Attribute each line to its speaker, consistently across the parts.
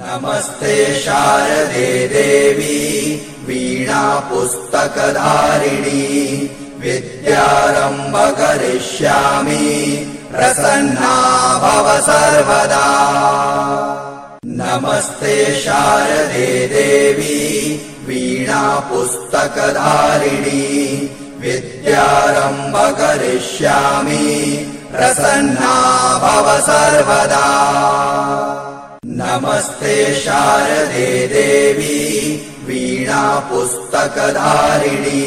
Speaker 1: नमस्ते शारदे देवी वीणा विद्यारम्भ करिष्यामि प्रसन्ना भव सर्वदा। नमस्ते शारदे देवी वीणा विद्यारम्भ करिष्यामि प्रसन्ना भव सर्वदा नमस्ते शारदे देवी वीणा पुस्तकधारिणी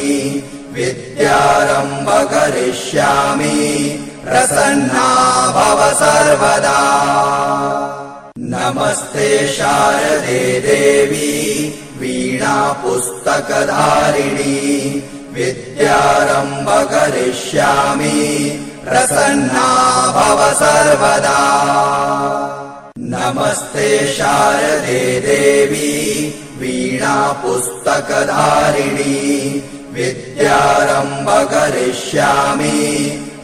Speaker 1: विद्यारम्भ करिष्यामि प्रसन्ना भव सर्वदा। नमस्ते शारदे देवी वीणा पुस्तकधारिणी विद्यारम्भ करिष्यामि प्रसन्ना भव सर्वदा नमस्ते शारदे देवी वीणा पुस्तकधारिणी विद्यारम्भ करिष्यामि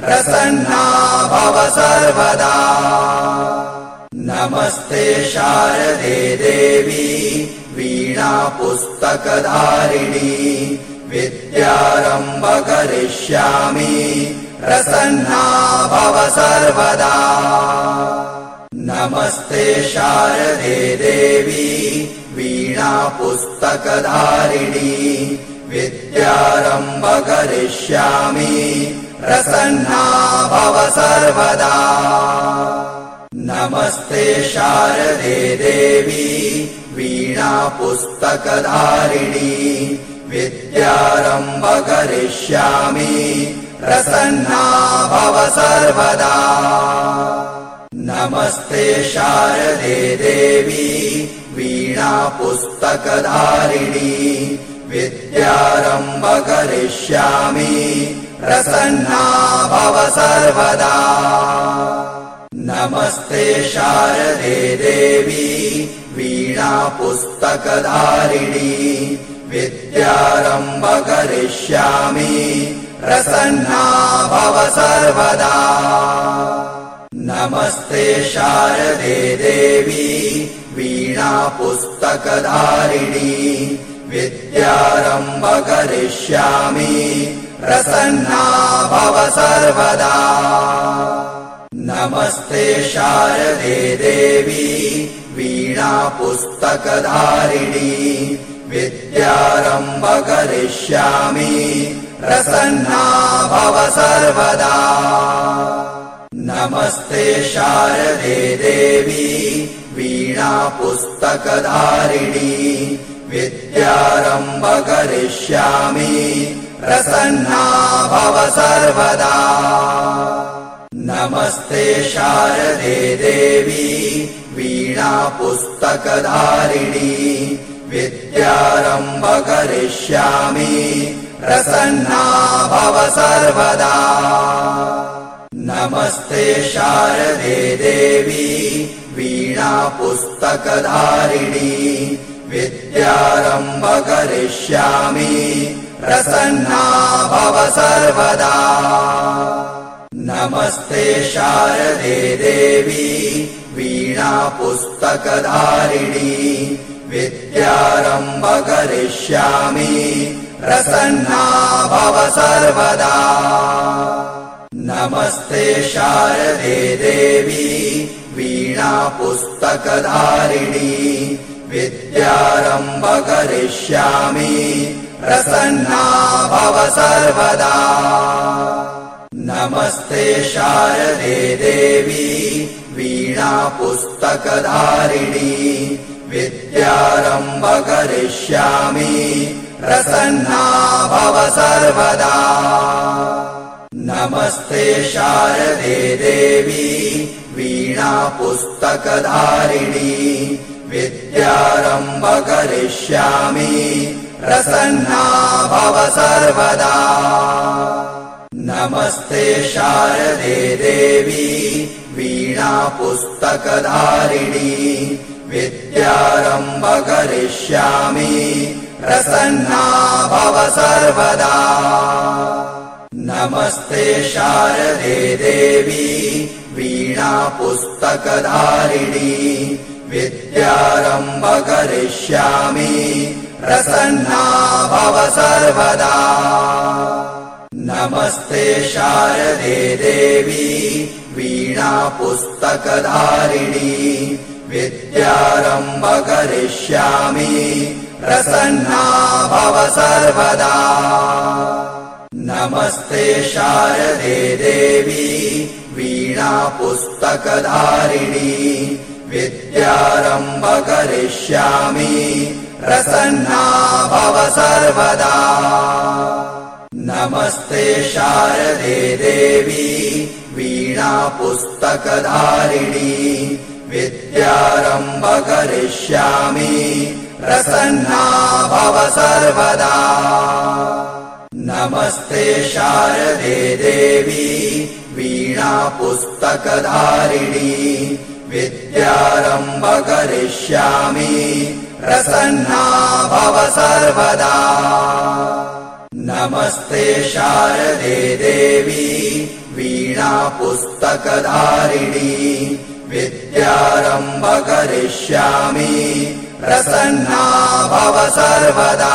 Speaker 1: प्रसन्ना भव सर्वदा। नमस्ते शारदे देवी वीणा पुस्तकधारिणी विद्यारम्भ करिष्यामि प्रसन्ना भव सर्वदा नमस्ते शारदे देवी वीणा पुस्तकधारिणी विद्यारम्भ करिष्यामि प्रसन्ना भव सर्वदा। नमस्ते शारदे देवी वीणा पुस्तकधारिणी विद्यारम्भ करिष्यामि प्रसन्ना भव सर्वदा नमस्ते शारदे देवी वीणा विद्यारम्भ करिष्यामि प्रसन्ना भव सर्वदा। नमस्ते शारदे देवी वीणा विद्यारम्भ करिष्यामि प्रसन्ना भव सर्वदा नमस्ते शारदे देवी वीणा पुस्तकधारिणी विद्यारम्भ करिष्यामि प्रसन्ना भव सर्वदा। नमस्ते शारदे देवी वीणा पुस्तकधारिणी विद्यारम्भ करिष्यामि प्रसन्ना भव सर्वदा नमस्ते शारदे देवी वीणा पुस्तकधारिणी विद्यारम्भ करिष्यामि प्रसन्ना भव सर्वदा। नमस्ते शारदे देवी वीणा पुस्तकधारिणी विद्यारम्भ करिष्यामि प्रसन्ना भव सर्वदा नमस्ते शारदे देवी वीणा पुस्तकधारिणी विद्यारम्भ करिष्यामि प्रसन्ना भव सर्वदा। नमस्ते शारदे देवी वीणा पुस्तकधारिणी विद्यारम्भ करिष्यामि प्रसन्ना भव सर्वदा नमस्ते शारदे देवी वीणा पुस्तकधारिणी विद्यारम्भ करिष्यामि प्रसन्ना भव सर्वदा। नमस्ते शारदे देवी वीणा पुस्तकधारिणी विद्यारम्भ करिष्यामि प्रसन्ना भव सर्वदा नमस्ते शारदे देवी वीणा पुस्तकधारिणी विद्यारम्भ करिष्यामि प्रसन्ना भव सर्वदा। नमस्ते शारदे देवी वीणा पुस्तकधारिणी विद्यारम्भ करिष्यामि प्रसन्ना भव सर्वदा नमस्ते शारदे देवी वीणा पुस्तकधारिणी विद्यारम्भ करिष्यामि प्रसन्ना भव सर्वदा। नमस्ते शारदे देवी वीणा पुस्तकधारिणी विद्यारम्भ करिष्यामि प्रसन्ना भव सर्वदा नमस्ते शारदे देवी वीणा पुस्तकधारिणी विद्यारम्भ करिष्यामि प्रसन्ना भव सर्वदा। नमस्ते शारदे देवी वीणा पुस्तकधारिणी विद्यारम्भ करिष्यामि प्रसन्ना भव सर्वदा नमस्ते शारदे देवी वीणा पुस्तकधारिणी विद्यारम्भ करिष्यामि प्रसन्ना भव सर्वदा। नमस्ते शारदे देवी वीणा पुस्तकधारिणी विद्यारम्भ करिष्यामि प्रसन्ना भव सर्वदा